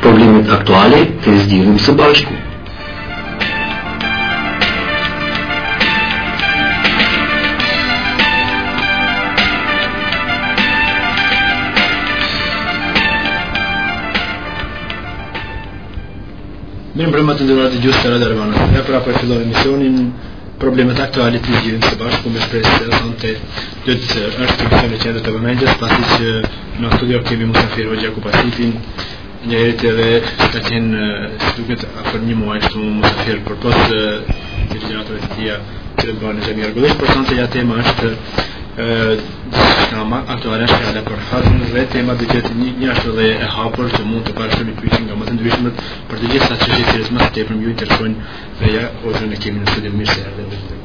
Problemet aktuale t'i zgjidhim së bashku. Mirëmbrëma të nderuar dëgjues të Radio Vala. Ja pra po e fillon emisionin problemet aktuale t'i zgjidhim së bashku me shpresë se sonte Dytë se është tërheqëse edhe të vëmendjes, pasi që në studio kemi musafir hoxhë Kupasitin, njeri i cili edhe që ka qenë më duket a për një muaj ishte musafir përpos ligjëratave të tija që i bën në xhami rregullisht, por sonte ja tema është shumë, aktuale është fjala për haxhin dhe tema dhe gjithë një, asht edhe e hapur që mund të parashtroni pyetje nga më të ndryshmet për të gjithë atë që gjithsesi ma së tepërmi ju interesojnë dhe ja, hoxhën e kemi në studio mirë se erdhe dhe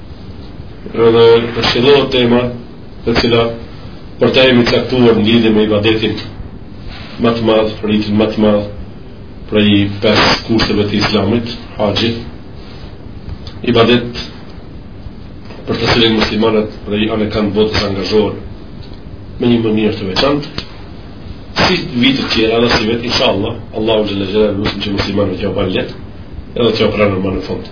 Edhe përshëllohet tema e cila për të jemi caktuar në lidhje me ibadetin më të madh, ritin më të madh prej pesë kushteve të islamit, haxhit, ibadet për të cilin muslimanët prej anekënd botës angazhohet me një mënyrë të veçantë, si vitet tjera edhe sivjet, inshallah, Allahun xhelle xhelaluhu e lusim që muslimanëve t'jua ban lehtë, edhe t'jua pranon në fund.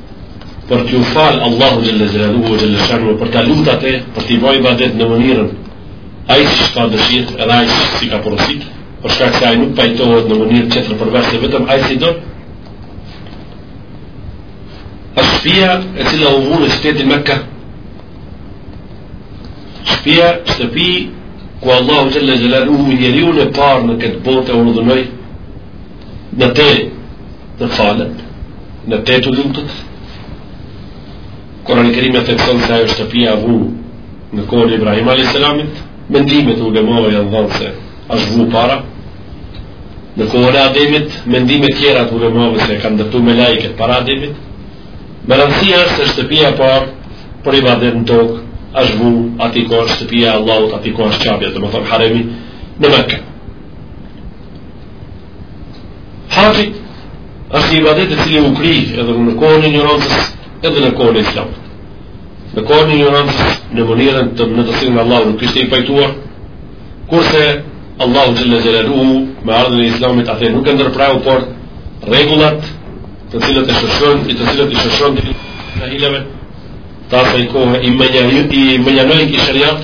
për t'ju falë Allahut xhelle xhelaluhu xhelle shanuhu për t'a lutë atë për t'i bojë ibadet në mënyrën ai si ka dëshirë edhe ai që si ka porosit për shkak se ai nuk pajtohet në mënyrë tjetër përveç se vetëm ai si do, a shpia e cila u vunë në qytetin Mekka shpia shtëpi ku Allahu xhelle xhelaluhu njeriun e parë në këtë botë e urdhëroi Në te të falet, në te të lutet, Kurani Kerim e thekson se ajo është shtëpia e vu në kohën e Ibrahim alejhis selamit, mendimet e ulemave janë dhënë se është vu para. Në kohën e Ademit, mendimet tjera të ulemave se e kanë ndërtuar melaiket para Ademit. Me rëndësi është se shtëpia e parë për ibadet në tokë është vu, aty ku është shtëpia e Allahut, aty ku është Qabja, domethënë Haremi në Mekë. Haxhi është një ibadet i cili u kry edhe në kohën e injorancës, edhe në kohën e Islamit. Në kohën e injorancës, në mënyrën të cilën Allahu nuk ishte i pajtuar, kurse Allahu xhelle xhelaluhu me ardhjen e Islamit atë nuk e ndërpreu por rregullat të cilat e shoqëronin, të cilat i shoqëronin xhahilat e asaj kohe i mënjanoi i sheriat,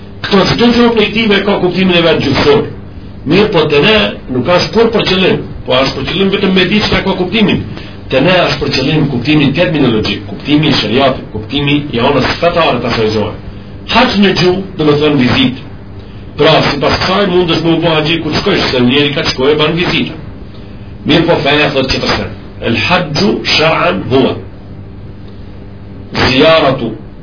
Këto çdo gjë objektive ka kuptimin e vet gjuhësor. Mirë, po te ne nuk asht kur për qëllim, po asht për qëllim vetëm me diçka ka kuptimin. Te ne asht për qëllim kuptimin terminologjik, kuptimi i shariatit, kuptimi i anës fetare të asaj zonë. Haxh në gjuhë, domethënë vizitë. Pra, sipas kësaj mund të ishmu bë haxhi kur shkojsh, se njeri kah shkon e ban vizita. Mirëpo feja thot qët sen. El haxhu sheran huve. Zijaratu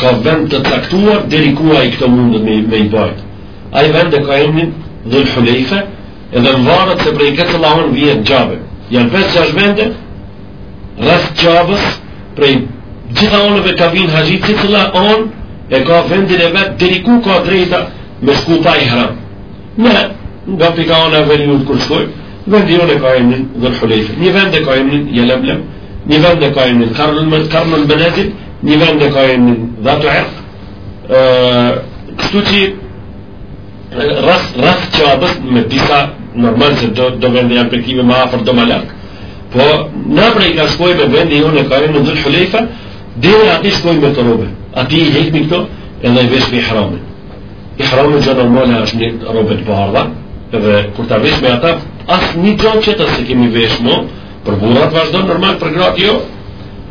ka vend të caktuar deri ku ai këto mund me i bajt. Ai vend e ka emrin Dhul Hulejfe, edhe në varet se prej cilës anë vjen Qabe. Jan pesë gjashtë vende rreth Qabes, prej gjitha onëve kah vinë haxhit, cila onë e ka vendin e vet deri ku ka drejt me shku pa ihram. Ne nga pika, ona e veriut kur shkojm, vendi jonë e ka emrin Dhul Hulejfe. Një vend e ka emrin Jelemlem, një vend e ka emrin Karnul Karnul Menazil, Një vend e ka emrin Dhatu Irk, kështu që rreth, rreth Qabes me disa normal se do, do vende janë për qime ma afer do ma larg, po ne prej kah shkojmë vendi jonë ka emrin Dhul Hulejfa, dhe ati shkojmë me kto rrobe, ati i hekmi këto edhe i veshmi ihramin. Ihrami që normal i ashtë dy rrobe të bardha, edhe kur ta veshmi ata, asnjë gjo tjetër s'e kemi vesh mo, për burat vazhdon normal për gratë jo,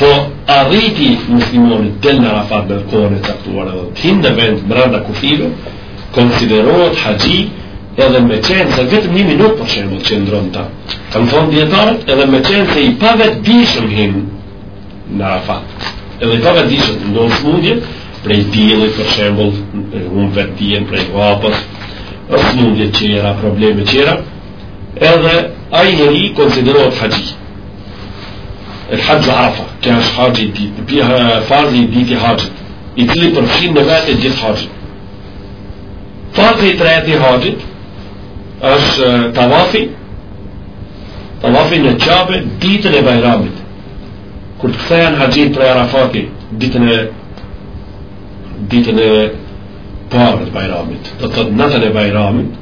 Po arriti muslimani të jetë në Arafat në kohën e caktuar edhe të hinë në vend brenda kufijve, konsiderohet haxhi edhe me qenë se vetëm një minutë për shembull qëndron aty. Kanë thonë dietarët edhe me qenë se i pavetëdijshëm hin në Arafat. Edhe i pavetëdijshëm, ndonjë smundje, prej diellit për shembull, hup vetëdijen prej vapës, është smundje tjera, probleme tjera, edhe ai njeri konsiderohet haxhi. El Haxhu Arafa, kjo është haxhi i dytë, pra farzi i dytë i haxhit, i cili përfshin në vete gjithë haxhin. Farzi i tretë i haxhit është tavafi, tavafi në qabe ditën e bajramit. Kur të kthehen haxhit prej Arafati, ditën e ditën e parë të bajramit, do të thotë natën e bajramit,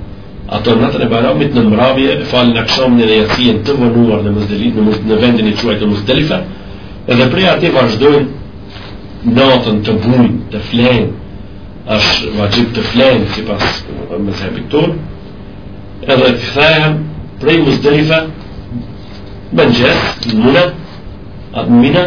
Atë natën e Bajramit në mramje e falin Akshamin edhe Jacijen të vonuar në Muzdeli, në, Muz, në vendin e quajtur Muzdelifa, edhe prej atij vazhdojnë natën të bujnë, të flenë, është vaxhib të flenë sipas medhhebit tonë, edhe kthehen prej Muzdelife n'mëngjes, në Mina, aty në Mina,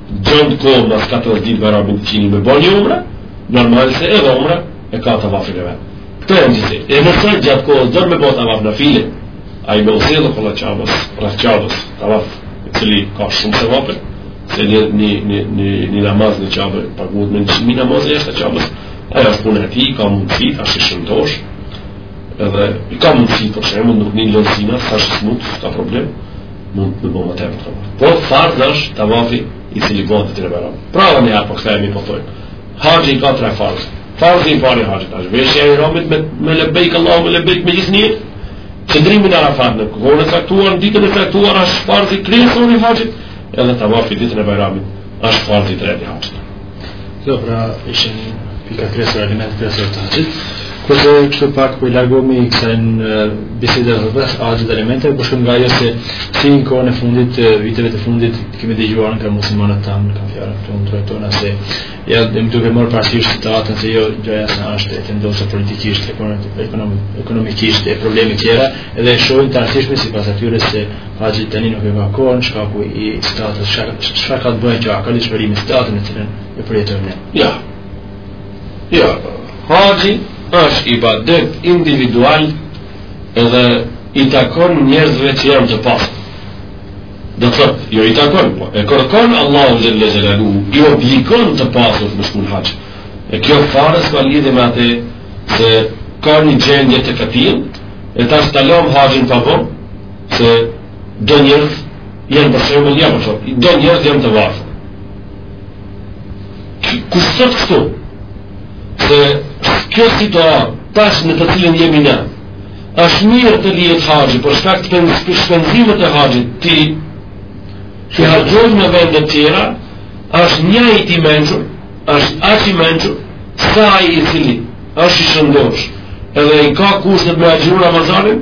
gjatë kohës mas 14 ditë me ra me bo një umre, normal se edhe umre e ka tavafin e vet. Këto e në gjithë, e nëse gjatë kohës don me bo tavaf nafile, ai me u sjell edhe rreth Qabes, rreth Qabes, tavaf, e cili ka shumë sevape, se një, një, një, një, një namaz në Qabe, paguhet me njëqind mijë namaze jashtë Qabes, ajo asht punë e tij, ka mundësi, kush asht shëndosh, edhe i ka mundësi, për shembull, nuk një lëzina, se asht smutë, ka probleme, mund të bëhet e vërtetë. Po farz është tavafi i cili bëhet atë ditë. Pra unë ja po kthehemi po thoj. Haxhi ka tre farz. Farzi i parë i haxhit është veshja e ihramit me me lebejk Allahume lebejk me gjithë nijet. Qëndrimi në Arafat në kohën e caktuar, në ditën e caktuar është farzi kryesor i haxhit, edhe tavafi ditën e Bajramit është farzi i tretë i haxhit. Kjo pra ishin pikat kryesore, elementet kryesore të haxhit. Kurse kështu pak po largohemi prej kësaj bisede dhe pas haxhit dhe elemente, për shembull nga ajo se si në kohën e fundit, viteve të fundit, kemi dëgjuar nga muslimanët tanë, e kam fjalën këtu në trojet tona se ja dhe më duke marrë parasysh situatën se jo gjoja se asht e tendosur politikisht, ekonomikisht e probleme tjera, edhe e shojnë të arsyeshme sipas atyre se Haxhi tani nuk e ka kohën për shkak të situatës. Çfarë ka të bëjë kjo? A ka lidhshmëri me situatën në cilën e përjetojmë ne? Ja. Jo. Haxhi është ibadet individual edhe i takon njerëzve që janë të pasur. Do të thotë, jo i takon, po e kërkon Allahu xhel-le xhelaluhu, i obligon të pasurit me shku në haxh. E kjo fare s'ka lidhe me atë se ka një gjendje të këtillë, e tash ta lamë haxhin pa bo, Se do njerëz janë për shembull ja për shembull, do njerëz janë të varfër. Kush thotë kështu? Se kjo situatë tash në të cilën jemi ne, është mirë të lihet haxhi për shkak që shpenzimet të haxhit t'i harxhojmë në vendet tjera, është njaj të mençur, është aq i mençur, sa ai i cili, është i shëndosh, edhe i ka kushtet me agjëru Ramazanin,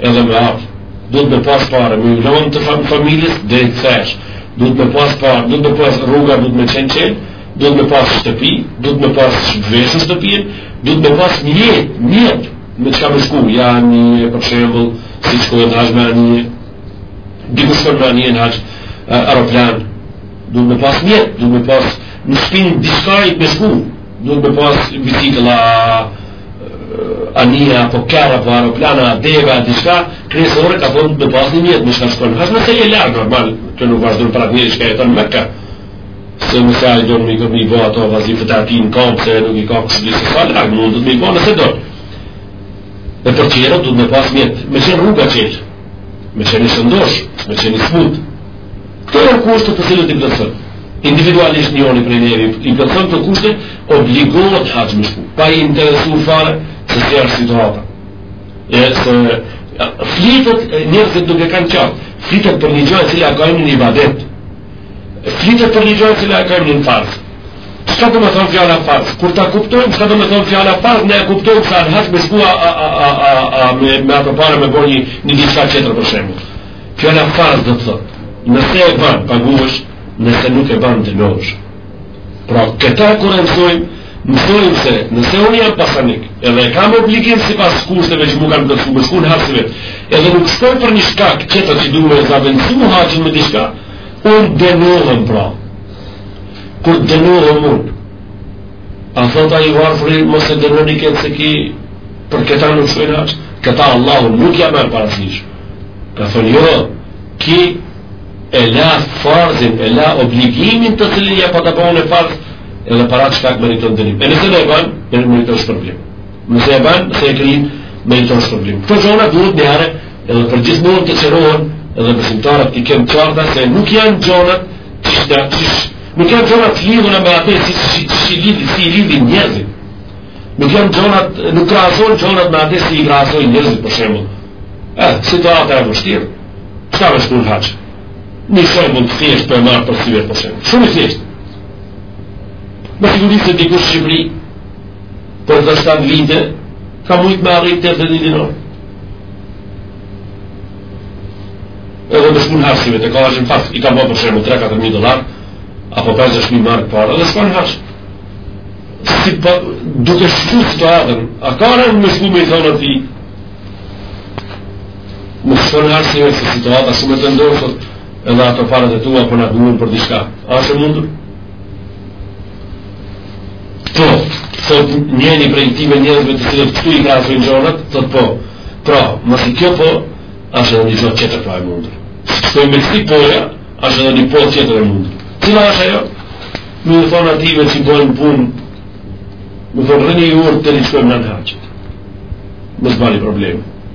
edhe me atë, duhet me pas pare, me ju lanë familjes, deri të kthehesh, duhet me pas pare, duhet me pas rruga, duhet me qenë çelë, duhet me pas shtëpi, duhet me pas veç shtëpi, duhet me pas mjet, mjet, me çka me shku, ja ne, për shembull, siç shkojnë në haxh me anije, do me shku me anije në haxh, aeroplan, Duhet me pas mjet, duhet me pas në shpinë diçka me shku, duhet me pas bicikla, anija, apo kerr, apo aeroplana, deve, diçka, kryesore ka thonë me pas një mjet, me çka shkon në haxh nëse është larg, normal, të nuk vazhdo për atë njeri çka jeton në Mekë. Se nëse ai do në Mekë me i bo ato vazifet e tij në kambë, se nuk i ka kushedi sa larg, mundet me i bo nëse do. Dhe për tjerët, duhet me pas mjet, me qenë rruga çelë. Me qenë i shëndosh, me qenë i smut. Këto janë kushte të cilët i plotëson. Individualisht njoni prej neve i plotëson këto kushte, obligohet haxh me shku. Pa i interesu fare se si është situata. E se flitet njerëzit duhet ta kanë qartë, flitet për një gjë e cila ka emrin ibadet. Flitet për një gjë e cila ka emrin farz. Çka do me thonë fjala farz? Kur ta kuptojmë çka do me thonë fjala farz, ne e kuptojmë se a në haxh me shku a a a a a me me ato para me bo një diçka tjetër për shembull. Fjala farz do të thotë, nëse e bën, paguhesh, nëse nuk e bën, dënohesh. Pra, këta kur e mësojmë, mësojmë se nëse unë jam pasanik, edhe kam obligim sipas kushteve që m'u kanë plotësu, me shku në haxh sivjet, edhe nuk shkoj për një shkak tjetër duke e zavendësu haxhin me një shkak, unë dënohem pra, Kur të dënohem unë, a thot ai i varfri mos e dënoni këtë se ki për këta nuk shkoi në haxh, këta Allahu nuk ja merr parasysh. Ka thonë jo, ki e la farzin, e la obligimin të cilin ja pata bo unë farz, edhe për atë shkak e meriton dënim. E nëse e banë, e meriton shpërblim. Nëse e banë, nëse e kryn, meriton shpërblim. Këto gjona duhet njëherë, edhe përgjithmonë të qërohen, edhe besimtarët t'i kenë të qarta se nuk janë gjonat, Kish dhe kish. Nuk janë gjona të lidhuna me atë si si si i lidhin, si i lidhin njerëzit. Nuk janë gjona, nuk krahasohen gjonat me atë si i krahasojnë njerëzit për shembull. Eh, situata e vështirë. Çka me shku në haxh? Një shembull të thjeshtë po e marr për sivjet për shembull. Shumë i thjeshtë. Me siguri se dikush në Shqipëri për të shtatë vite ka mujtë me arrit te një dinor. Edhe me shku në haxh sivjet, të ka është në fakt, i ka bo për shembull 3-4.000 dollarë, apo 5-6.000 marka pare, edhe shkon në haxh sivjet. Si pa, po, duke shiku situatën, a ka rend me shku me i thonë atij, mos shko në haxh sivjet, se situata shumë e tendosur, edhe ato paret e tua po na duhen për diçka. A asht e mundur? Po, thot njëri prej tive njerëzve të cilët këtu i krahasojnë gjonat, thot po, pra, masi kjo po, është edhe një gjo tjetër pra e mundur. Se me këti poja, është edhe një po tjetër e mundur. Cila është ajo? Me u thonë ative që i bojnë punë, me thonë rrini urtë të shkojmë na në haxh. Mos bani problem.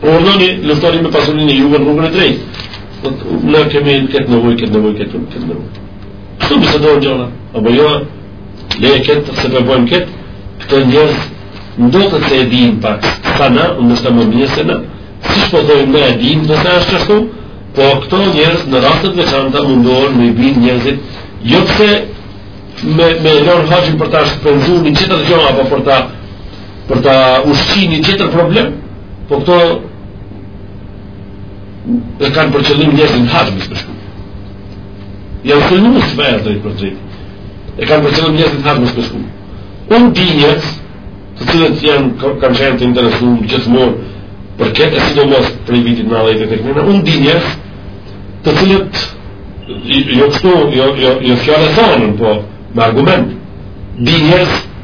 Urdhëroni, luftoni me pasurinë e juve në rrugën e drejtë. Po ne kemi këtë nevojë, këtë nevojë, këtë nevojë, këtë nevojë. Kështu më së dojë gjona, apo jo, le e këtë, se po e bojmë këtë, këta njerëz, ndoshta e dinë pak, sa na, ndoshta më mirë se na, si s'po dojnë me e ditë, dhe se është qështu, po këta njerëz në rastet e veçanta mundohen me i bind njerëzit, jo pse me, me lonë haxhin për ta shpenzu një tjetër gjona, apo për ta për ta osht një tjetër problem, po këto e kanë për qëllim njerëzit në haxh mos me shku. Ja u shëllu mësë për e drejt për drejt. E kanë për qëllim njerëzit në haxh mos me shku. Unë di njerëz, të cilët janë, kanë qenë të interesum gjithmonë, për këtë e sidomos prej vitit 90 e teknej, unë di njerëz, të cilët, jo kështu, jo, jo, jo fjalë e thonun, po, me argument, di njerëz,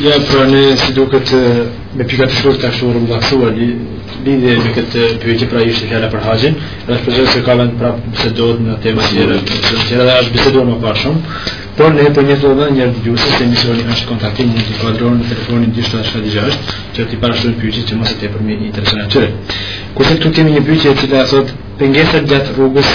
Ja, pra ne si duke të me pika të shurë të shurë më laksua li, lidhje me këtë pyetje pra ishte fjala për haxhin, edhe shpresoj se ka vend prapë bisedohet në tema tjera, tjera dhe është biseduar më parë shumë, por ne po njoftojmë edhe njëherë dëgjuesit, se emisioni është kontaktiv mund të kuadrohen në telefonin 276, që t'i parashtrojnë pyetje që më së tepërmi u intereson atyre. Kurse këtu kemi një pyetje e cila thotë, pengesat gjatë rrugës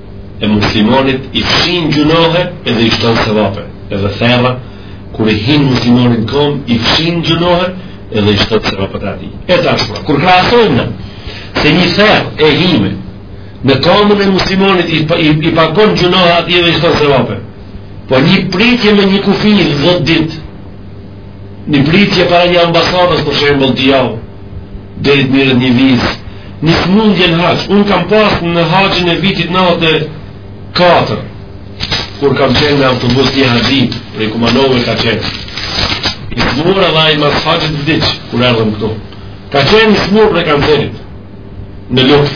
e muslimanit i fshin gjunohe edhe i shton sevape edhe therra kur i hin muslimanit në kom i fshin gjunohe edhe i shton sevape atij e tash pra kur krahasojmë nëse një therr e hime në komën e muslimanit i, i, i pakon gjunohe atij edhe i shton sevape po një pritje me një kufi dhet dit Një pritje para një ambasadës për shembull tri javë deri të merret një vizë. Një smundje në haxh. Unë kam pas në haxhin e vitit 94 kur kam qenë në autobus një haxhi prej Kumanove ka qenë. I smur edhe ai mas haxhit vdiq kur erdhëm këtu. Ka qenë i smur prej kancerit. Në lukth.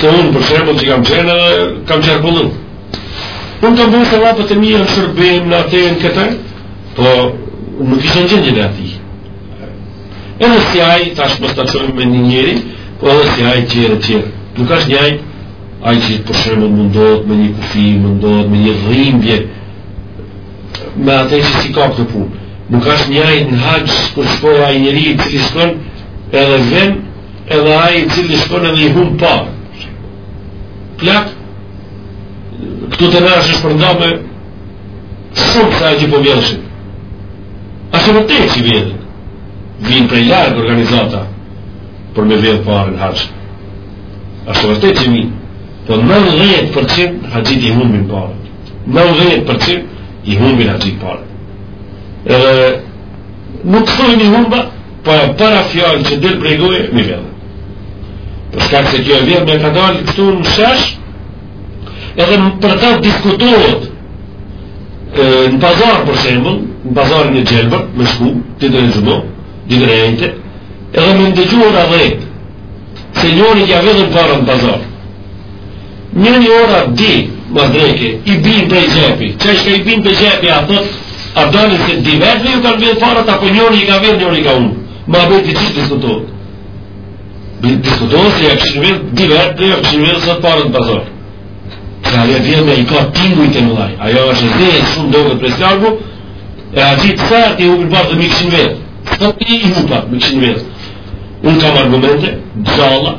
Se unë për shembull që kam qenë edhe kam qarkullu. Unë kam bërë sevapet e mija në shërbim në atë e në këtër, po nuk isha në gjendjen e atij. Edhe si ai, tash bësta qojnë me një njeri, po edhe si ai qërë e qërë. Nuk është njëjtë, ai që për shembull mundohet me një kufi, mundohet me një dhimbje, me atë që s'e ka këtë punë. Nuk është njëjtë në haxh, kur shkon ai njeri, që i shkon, edhe vend, edhe ai i cili shkon edhe i humb pare. Plak, këtu te ne është përnda shumë se që po vjellshin. Asht e vërtetë që vjellin, vijnë prej larg organizata për me vjell pare në haxh. Asht e vërtetë që vijnë, po 90% haxhitë i humbin paret. 90% i humbin haxhitë paret. Edhe Nuk thotë i humba, po e para fjalë që del prej goje, m'i vjellën. Për shkak se kjo e vjellme ka dalë kështu në shesh, edhe për ta diskutohet në pazar për shembull, në pazar të gjelbër, me shku, ditë e xhuma, ditë e enjte, edhe me ndëgju a dhejtë, se njërit ia vjedhën pare në pazar. Njëri ora di, ma dreke, i bin dhe i gjepi. Që është i bin dhe gjepi, a thot, a doni se dy vetë dhe ju kanë vjedh paret, apo njëri i ka vjedh, njëri i ka unë. Ma bëjt i qështë diskutohet. Diskutohet se ja kishin vjedh, dy vetë dhe ja kishin vjedh, sot paret në pazar. Se a vjetë vjetë me i ka tingu i të mëllaj. Ajo është e zhejë, shumë dogët për slargu, e a gjitë sërë të i hukë bërë dhe m'i kishin vjedh. Sot i hukë bërë, m'i kishin vjedh. Unë kam argumente, gjalla,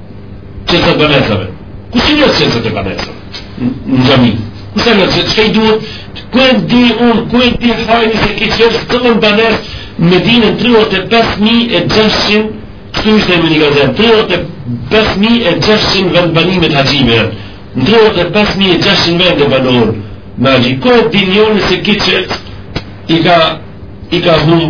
Qëtë banesave. Ku si një qëtë të banesave? Në xhami. Ku se në qëtë që i duhet? Ku e di unë, ku e di hajni se ki qëtë të lën banes me dinë 35.600 Këtu ishte e më një gazem, 35.600 vend banimet haxhinj janë. Në 35.600 vende banon me haxhinj. Ku e di njëri se ki qëtë i ka, i ka humë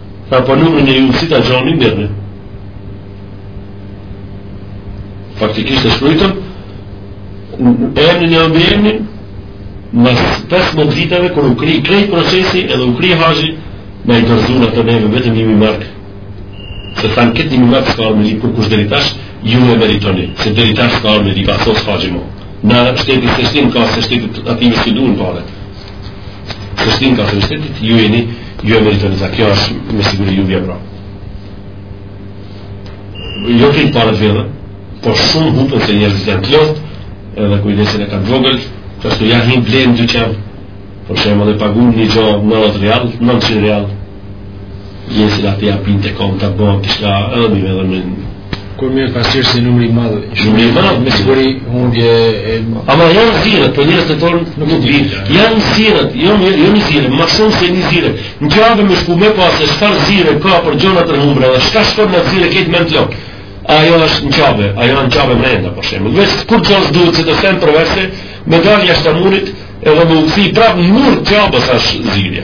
Tha po numrin e dini ju si ta gjoni mirë. Faktikisht e shkruajtëm emrin e mbiemrin mas 15 viteve kur u kry krejt procesi edhe u kry haxhi me i dorëzuar atë neve vetëm një mark se than këtë një mark s'ka me kur kush deri tash ju e meritoni se deri tash s'ka me di ka sos haxhi ma në shteti se shtim ka se shtetit atyne s'i duhen pare Shtim ka të shtetit, ju jeni, ju e meritoni, e kjo, është me siguri ju vjen pra. Jo krejt paret vjedhen, po shumë hupën se njerëzit janë të lodht, edhe kujdesin e kanë të vogël, ashtu ja hinë blenë dy qemë, për shembull e pagun një gjo nëntë rijal, 900 rijal, Jezra të japin të kom të bërë të shka ëmi me dhe men Kur mirë ka thjesht si numri i madh Numri i madh me siguri hundje e... Ama janë zyret, për po njerëzit tonë nuk të bërë Janë zyret, jo një, jo zyret, ma shumë se një zyre Në që avë me shku me pasë e çfarë zyre ka për gjona të humbura Dhe çka shkon në zyret këtë me në të lopë Ajo është në Qabe, ajo është në Qabe mrenda për shembull Dhe kur që është duhet që të zen për abdes Me dalë jashtë të murit edhe me uksi prapë në mur Qabes është zyra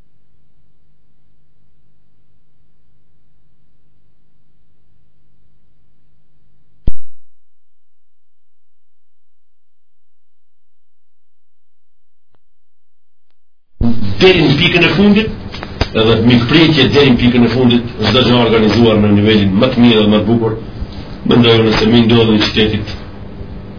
deri në pikën e fundit edhe mikpritje deri në pikën e fundit çdo gjë e organizuar në nivelin më të mirë dhe më të bukur mendoj unë se i ndodhi qytetit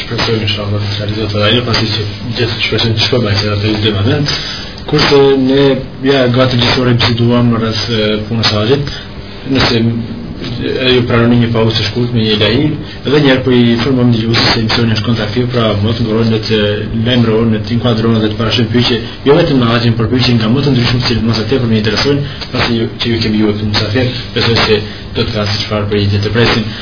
Shpresoj inshalla të sali do të rajë, pasi që gjithë shpresoj të shkoj bajtë edhe të i dhema dhe. Kurse ne, ja, gati gjithë orën biseduam ne rreth punës së haxhit, nëse ju pranoni një pauzë të shkurt me një ilahi dhe një herë po i informojmë dëgjuesit se emisioni është kontaktiv pra mos të ngurrojnë dhe të lajmërohen dhe të inkuadrohen dhe të parashtrojnë pyetje jo vetëm nga haxhi por pyetje nga më të ndryshmet që më së tepërmi interesojnë pasi që ju kemi ju e të mysafir besoj se do të kenë se çfarë të pyesin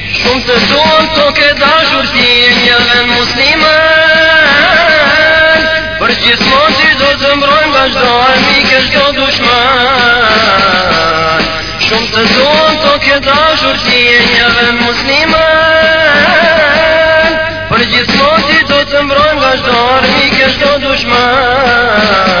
Shumë të dua tokë e dashur ti je një vend musliman Përgjithmonë ty do të mbrojmë nga çdo armik e çdo dushman Shumë të dorë të ke dashur ti e një vend musliman Për gjithë mos i do të mbrojnë vazhdo armik e shdo dushman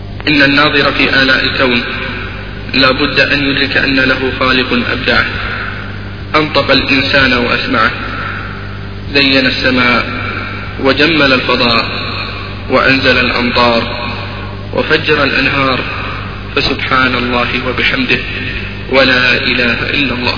إن الناظر في آلاء الكون لا بد أن يدرك أن له خالق أبدعه أنطق الإنسان وأسمعه زين السماء وجمل الفضاء وأنزل الأمطار وفجر الأنهار فسبحان الله وبحمده ولا إله إلا الله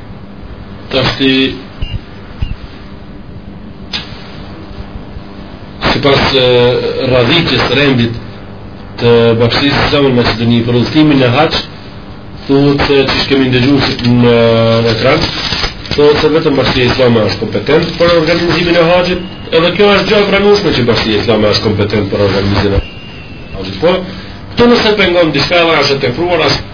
tashti sipas radhitjes rendit të Bashkësisë Islame në Maqedoni për udhëtimin e haxhit thuhet siç kemi ndëgju në ekran thuhet se vetëm Bashkësia Islame është kompetent për organizimin e haxhit edhe kjo është gjë e pranueshme që Bashkësia Islame është kompetent për organizimin e haxhit po këtu nëse pengon diçka dhe është e tepruar është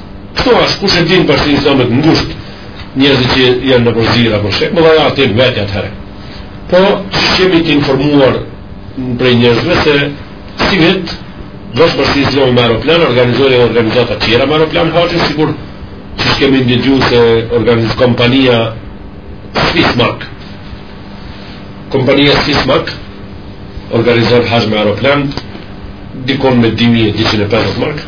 Kështu është, kush e din Bashkësia Islame t'i ngushtë njerëzit që janë në përzirë apo shek, më dhaja atë vetë atëherë. Po, siç jemi të informuar në prej njerëzve se si vetë, Bashkësia Islame me aeroplan, organizojnë edhe organizata tjera me aeroplan haxhin, sikur që që kemi ndëgju se organizon kompania Swissmark. Kompania Swissmark organizon haxhin me aeroplan, dikund me 2250 marka,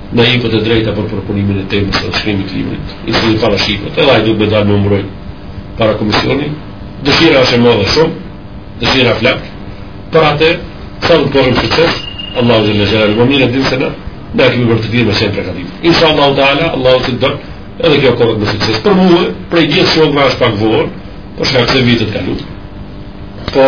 Na jepet e drejta për përpunimin e temës së shkrimit të librit, i cili parashikohet, edhe ai duhet të dalë me mbrojë para komisionit. Dëshira është e madhe shumë, dëshira flak. Për atë, sa do të kemi sukses, Allahu azze ve xhel-le, më mirë din se na, na kemi për të dhënë më shumë prej vetit. Inshallah taala, Allahu të dojë, edhe kjo kohë me sukses. Për mua, prej gjithë shokëve është pak vonë, për shkak të vitit të kaluar. Po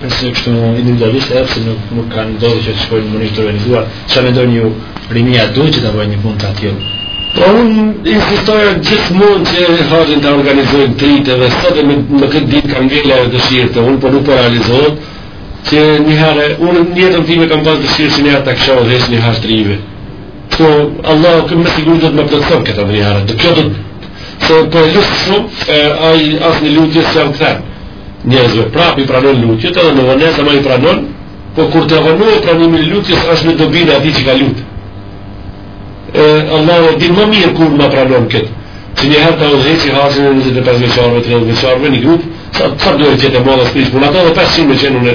Nëse kështu individualisht edhe pse nuk nuk kanë ndodhur që të shkojnë në mënyrë të organizuar, çfarë mendoni ju, rinia duhet që ta bëjë një punë të tillë? Po unë insistoj gjithmonë që haxhin ta organizojnë të rinjtë edhe sot e në këtë ditë kam një dëshirë të unë, por nuk po realizohet, që njëherë, unë në jetën time kam pas dëshirë që njëherë të kisha udhëheqë një haxh të rinjve. Po Allahu me siguri do të ma plotëson këtë dëshirë. Do, do se po e lus shumë, e ai asnjë lutje s'jau kthen njerëzve prapë i pranon lutjet edhe në vonesë ma pranon, po kur të vonohet pranimi i lutjes është në dobinë e atij që ka lutë. E Allahu e di më mirë kur ma pranon këtë. Që një herë të udhëheqi haxhin e njëzet e pesë vjeçarëve, tridhjetë vjeçarëve, një grup, sa të duhet që të bëllë së pishë, për ata edhe pesëqind me qenë në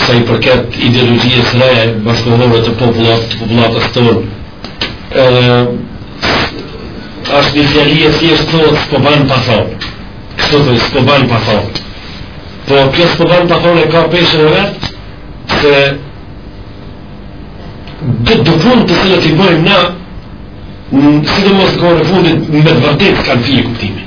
Sa i përket ideologjisë së re bashkëkohore të popullat të popullatës tonë, ë është një fjali e thjeshtë thotë s'po bën pa thonë. Kështu thotë s'po bën pa thonë. Po kjo s'po bën pa thonë e ka peshën e vetë, se do do punë të cilat i bëjmë na, sidomos kohën e fundit, me të vërtetë s'kanë fije kuptimi.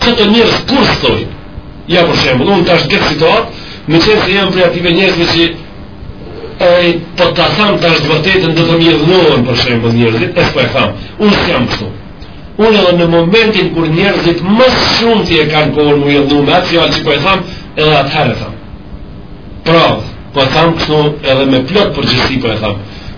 Çato njerëz kur s'thojnë. Ja për shembull, unë tash këtë situatë, meqenëse jam prej atyve njerëzve që ai po ta tham tash të vërtetën do të më idhnohen për shembull njerëzit, e po e tham. Unë s'jam kështu. Unë edhe në momentin kur njerëzit më shumë ti e kanë kohën me u idhnu me atë fjallë që po e tham, edhe atëherë e tham. Pra, po e tham kështu edhe me plot përgjegjësi po e tham.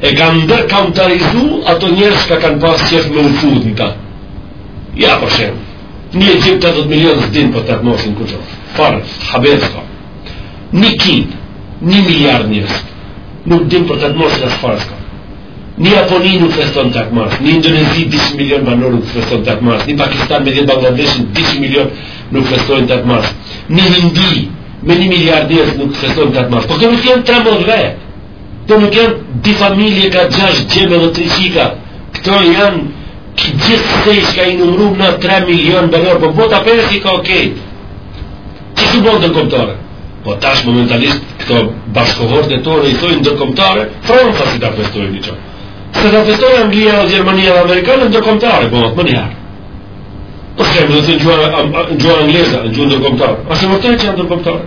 E kanë ndërkombtarizu ato njerëz që kanë pas qef me u fut në ta. Ja për shembull, një Egjipt tetëdhetë milion s'din për tetë marsin kurgjo. Farë, haber s'ka. Një Kinë, një miliard njerëz, nuk din për tetë marsin as fare s'ka. Një Japoni nuk feston tetë mars, një Indonezi 10 milion banorë nuk feston tetë mars, një Pakistan me gjithë Bangladeshin 10 milion nuk feston tetë mars, një Hindi me një miliard njerëz nuk feston tetë mars. Po këto nuk janë tre motra, Këto nuk janë dy familje ka gjashtë djem dhe tri qika. Këto janë që gjithsej shka i numrum 3 milion banorë, po bota prej si ka okej. Qysh u bë ndërkomtare? Po tash momentalisht këto bashkëkohorët e tonë i thojnë ndërkomtare, Franca si ta festojnë një qo. Se ta festojnë Anglia dhe Gjermania dhe Amerika, ndërkomtare, po menjëherë. Për shembull edhe te gjuha angleze, gjuha ndërkomtare. A është vërtet që janë ndërkomtare?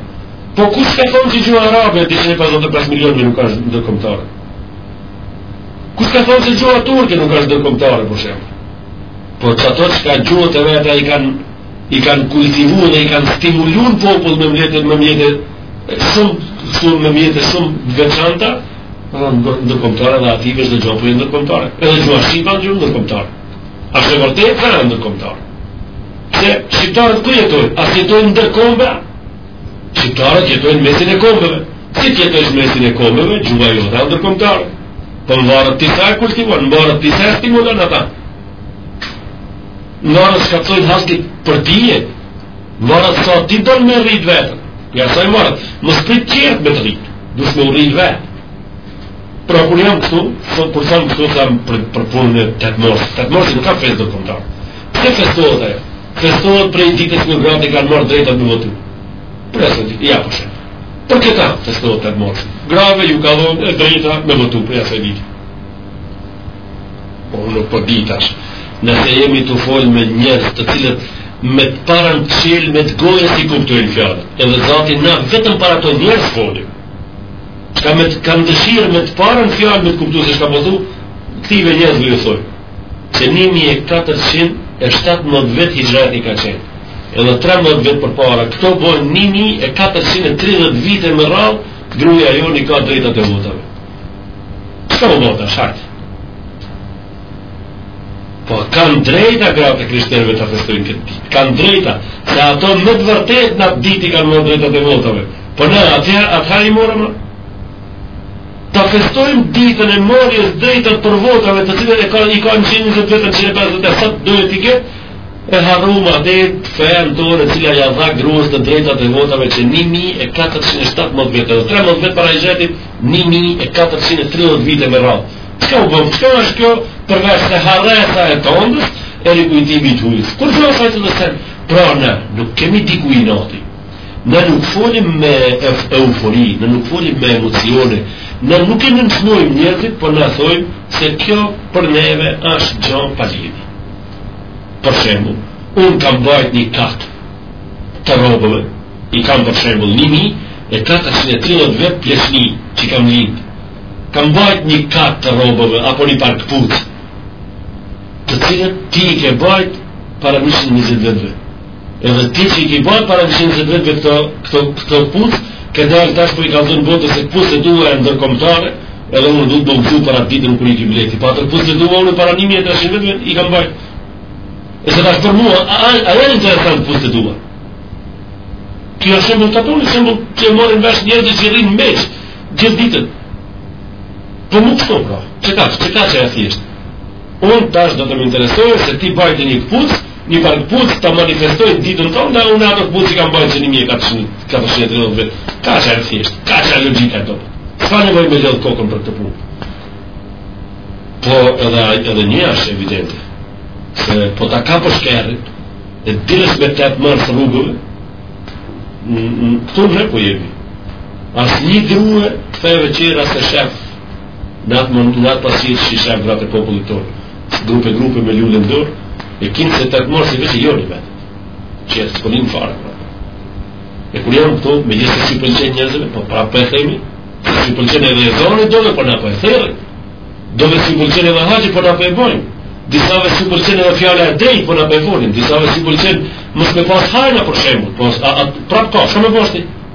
Po kush ka thonë që gjuha arabe e dyqind e 55 milionëve nuk është ndërkomtare? Kush ka thonë që gjuha turke nuk është ndërkomtare, për shembull? Po çato që ka gjuhët e veta i kanë i kanë kultivu dhe i kanë stimulu në popull me mjetet me mjetet shumë, shumë me mjetet shumë veçanta, ndërkomtare dhe atyve është dhe gjuha prej ndërkomtare. Edhe gjuha shqipe â gjuha ndërkomtare. A është vërtet që â ndërkomtare. Se shqiptarët ku jetojnë? A jetojnë ndër kombe? Shqiptarët jetojnë mesin e kombeve. Si të jetojnë mesin e kombeve, gjuha jote ndërkomtare. Por po mvaret ti sa e kultivon, mvaret ti sa e stimulon ata. Mvaret shka të sojnë hasmit prej tije, mvaret sa ti do me rritë vetën. Ja sa i marët, mos prit tjertë me të rritë, dush me u rritë vetë. Pra kur jam këtu, sot për sa më këtu, sa për, për punën e tetë marsit, tetë marsi nuk â festë ndërkomtare. Pse festohet ajo? Festohet prej ditës që gratë kanë marrë drejtat me votu. Prej saj dite, ja për shembull? Për këta festohet tetë marsi. Grave ju ka dhënë e drejta me votu prej asaj dite. Po unë po di tash. Nëse jemi tu folë me njerëz të cilët me të parën të çelme të gojës i kuptojnë fjalët edhe zati na vetëm për ata njerëz folim që ka me të kanë dëshirë me të parën fjalë me të kuptu se shka po këtive njerëz me ju thoi Se një mijë e katërqind e shtatëmbëdhjetë vjet hixhreti ka qenë. Edhe trembëdhjetë vjet përpara, këto bojnë një mijë e katërqind e tridhjetë vite me radhë, gruaja jonë i ka drejtat e votave. Çka u bë tash? Po kanë drejta gratë e krishterëve ta festojnë këtë ditë. Kanë drejta, se ato me të vërtet në atë ditë i kanë marrë drejtat e votave. Po ne atëherë, atëherë i morëm, ta festojmë ditën e marrjes drejtës për votave të cilën e ka i kanë 120 vjet 150 sot do të ketë e harrum edhe fenë tonë e cila ja dha gruas të drejtat e votave që 1417 vite dhe 13 vite para hijretit 1430 vite me radhë çka u bëm çka është kjo përveç se harresa e tonës e rikujtimi i hujës kur do të thotë se pra ne nuk kemi diku i noti Ne nuk folim me eufori, ne nuk folim me emocione, ne nuk e nënçmojmë njerëzit, por ne thojmë se kjo për neve është gja pa lidhje. Për shembull, unë kam bajt një katë të robëve, i kam për shembull një mijë e katërqind e tridhjetë vjet plesni që kam lindë. Kam bajt një kat të rrobëve, apo një palë këpucë, të cilat ti i ke bajt para 120 vjetëve. Edhe ti që i ke bajt para 120 vjetëve këto, këto, këto kpucë, ke dalë tash për po i kallxon botës e pucë e duhe e ndërkombtare, edhe unë du të bëmë këtu para ditën kur i ke ble ti. Po ato kpucë e duhe unë para 1300 vjetëve i kam bajtë. E se tash për mua, a, a, a e në të e thënë pucë e duhe? Kjo është shembul të thoni, shembul që e marrin vesh njerëzit që rrinë meqë, gjithë ditën. Për po nuk shto, pra, që kaq, që kaq është e thjeshtë. Unë tash do të më interesojë se ti bajtë një këpucë, Një palë këpucë të manifestoj ditën tande, nga unë ato këpucë i kam bajtë që një mijë e katërqind, ka të shetë rëdhëve, kaq e thjeshtë, kaq e logjikshme të përë. S'ka nevojë me lodhë kokën për këtë punë? Po edhe, edhe një ashtë evidente, se po ta ka për shkerë, e dirës me të të mërë së rrugëve, këtu ne po jemi. Asnjë grua, të feve tjera s'e shef, në atë pasqyrë që i shef gratë e popullit tonë. Grupe grupe me lule në dorë, e kinse të të marë si veç e joni vetë, që e së përnim farë. Pra. E kur i thom këto, megjithëse s'i pëlqen njerëzve, po prap po e themi, se s'i pëlqen edhe ezani, dove por po ne po e thërrasim, dove s'i pëlqen edhe haxhi, por po ne po e bojmë, disave s'i pëlqen edhe fjala e drejtë, por po ne po e folim, disave s'i pëlqen, mos me pas hajna për shembull, po a, a, prap ka, shumë e boshti,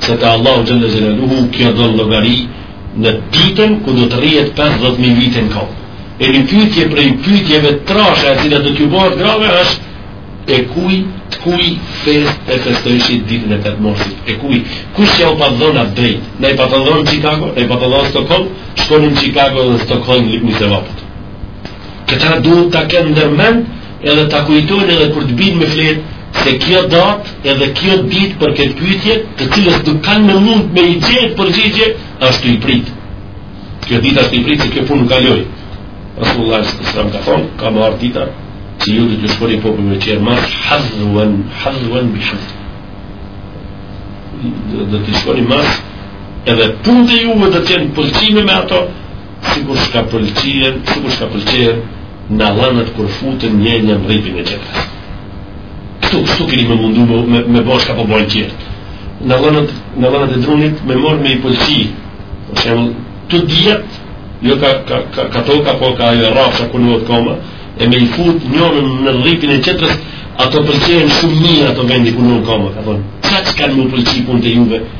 se te Allahu xhelle xhelaluhu kjo do n'llogari në ditën kur do të rrihet 50000 vite në kohë. E një pyetje prej pyetjeve të trasha e cila do t'ju bëhet grave është e kuj të kuj fest e festojshit ditën e 8 marsit e kuj kush jau pat dhon atë drejt ne i pat dhon Chicago ne i pat dhon Stockholm shkoni n' Chicago dhe Stockholm lypni sevapet Këta duhet ta kenë ndërmend edhe ta kujtojnë edhe kur të bijnë me fjetë se kjo datë edhe kjo ditë, për këtë pyetje, të cilës nuk kanë me mund me i gjetë përgjigje, ashtu i pret. Kjo ditë ashtu i pret se kjo punë nuk kaloj. Rasulullah s.a.s. ka thonë, ka me ardhë dita, që ju dhe të shkoni popujve tjerë mas, hadhuen, hadhuen bi shëtë. Do të shkoni mas, edhe punët e juve do të jenë pëlqime me ato, Sikur çka pëlqejnë, sikur çka pëlqejnë nallanet kur futen njëna në rripin e tjetrës. Këtu, këtu kini me mundu me, me, me bo çka po bojnë tjerë. Nallanet, nallanet e drunit me morë me i pëlqy. Për shembull, të djetë, jo ka, ka, ka, ka toka, po ka ajo e rrafshë, ku vnohet koma, e me i fut njënën në rripin e tjetrës, ato pëlqejnë shumë mirë ato vendi ku vnohet koma, ka thonë. Qaq kanë me pëlqy punët e juve,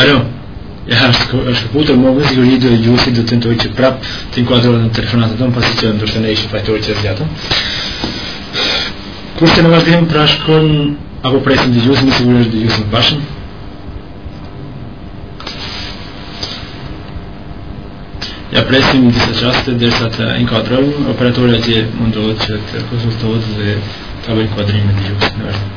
Alo, e ha është është këputur me siguri dëgjuesi do tentojë që prap të inkuadrohet në telefonatën tonë pasi që ndoshta ne ishim fajtor që zgjatëm. Kurse në vazhdim pra shkon apo presim dëgjuesin si siguri është dëgjuesi bashkë. Ja presim disa çaste derisa të inkuadrojmë operatorja që mundohet që të konsultohet dhe ta bëjë inkuadrimin e dëgjuesit në vazhdim.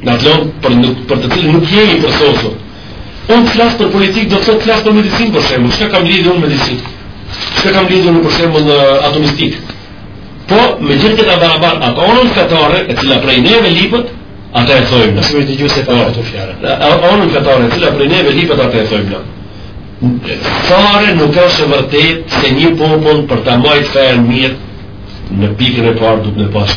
Në atë lëmë për, për të cilën nuk jemi përsosur. Unë të flas për politikë, do të të flas për medicinë për shembull. Çka kam lidhje unë medicinë? Çka kam lidhje unë për shembull me atomistikë? Po, megjithatë ka barabar, atë anën fetare, e cila prej neve lypet, atë e thojmë ne. Shumë i të gjusë e parë të fjare. Atë anën fetare, e cila prej neve lypet, atë e thojmë ne. Fare nuk është vërtet se një popull për ta majtë fejën mirë në pikën e parë duhet me pas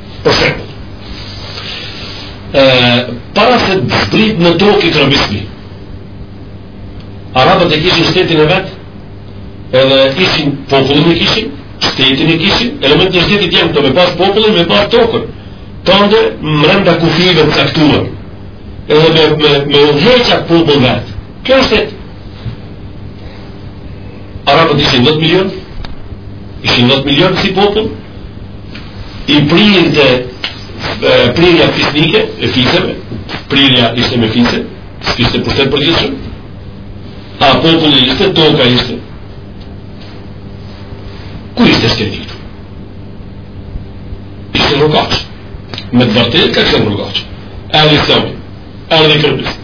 Për shembull, ë para se të zbret në tokë ikra bismi. Arabët e kishin shtetin e vet, edhe ishin popullin e kishin, shtetin e kishin, elementet e shtetit janë këto me pas popullin, me pas tokën. Tande mrenda kufive të caktuar, edhe me, me, me udhëheq ai popull vet. Kjo është Arabët ishin 10 milion, ishin 10 milion si popull, i printe prirja fisnike, e fiseve, prirja ishte me fise, s'kishte pushtet përgjithshëm, a populli ishte, toka ishte, ku ishte shteti? Ishte rrugaç, me të vërtet ka qenë rrugaç, e ali sëmë, erdhi kërbis.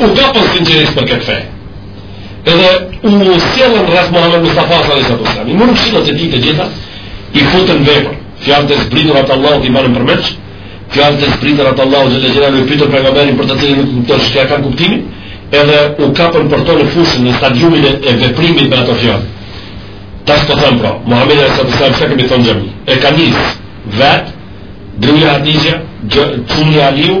U kapën sinqerisht për këtë fe. Edhe u mbështollën rreth Muhammed Mustafa salejhi salatu selami. Më nuk shqita që ti të gjitha, i futën në vepër. Fjalët e zbritura të Allahut i morën përmendsh, fjalët e zbritura të Allahut legjera në i pytër për nga merin për të cilin nuk të shkja kanë kuptimi, edhe u kapën për to në fushën në stadiumin e veprimit për ato fjallë. Tash po themi pra, Muhammed alejhi salatu selami, që kemi thonë gjemi, e ka nisë vetë, gruja Hatixhja, Gjuni Aliu,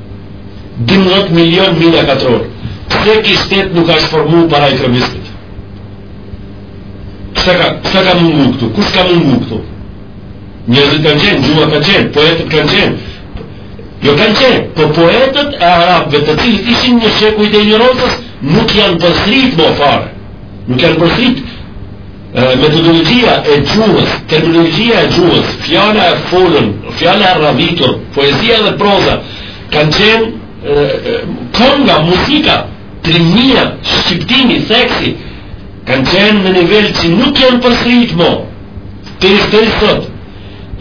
12 milion milja katror pse ky shtet nuk ashtë formu para hixhretit çka, çka mungu këtu kush ka mungu këtu njerëzit kanë qenë, gjuha kanë qenë poetët kanë qenë jo kanë qenë, po poetët e arabëve të cilët ishin në shekujt e injorancës nuk janë përsërit mo fare nuk janë përsërit Metodologjia e gjuhës, terminologjia e gjuhës, fjala e folur, fjala e radhitur, poezia dhe proza kanë qenë kënga, muzika, trimnia, shqiptimi, theksi, kanë qenë në nivel që nuk janë përsërit mo. Edhe sot,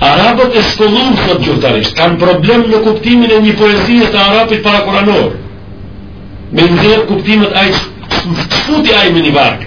arabët e shkollum sot gjuhëtarisht, kanë problem në kuptimin e një poezie të arabit parakuranor. Me nxjerrë kuptimet e saj, çka futi ai me një varg.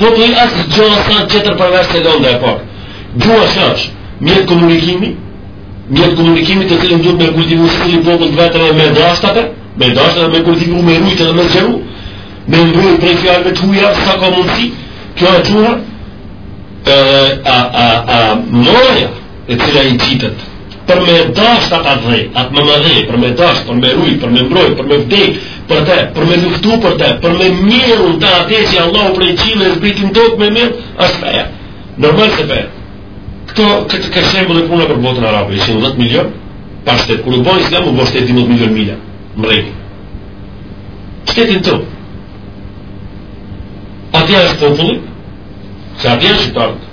Po të, gjuha s'është tjetër përveç se lëndë e parë. Gjuha është, mjet komunikimi, mjet komunikimi të cilën duhet me kultivu secili popull të veten dhe me dashtë atë, me dashtë atë me kultivu, me rujtë dhe me zgjeru, me mbrojtë prej fjalëve të huja, sa ka mundësi, kjo e qartë, a, a, a, a, e cila i nxit për me dasht atë atdhe, atë mëmëdhe, për me dasht, për me rujt, për me mbrojt, për me vdek, për te, për me luftu për te, për me mjell në ta atë që Allahu prej qiejve e zbriti do të me mirë, është feja. Normal se feja. Këto, kështu ka qenë dhe puna për botën arabe, ishin 10 milion, pa shtet, kur u bo islami, u bo shtet 10 milion milja, mbërriti. Shtetin të. Atja është populli, që atja është shqiptarët.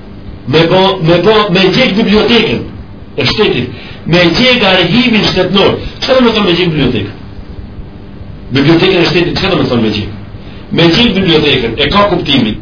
me bo, me bo, me djeg bibliotekën e shtetit, me djeg arhivin shtetnor, çka domethonë me djeg bibliotekën? Bibliotekën e shtetit, çka domethonë me djeg? Me djeg bibliotekën, e ka kuptimin,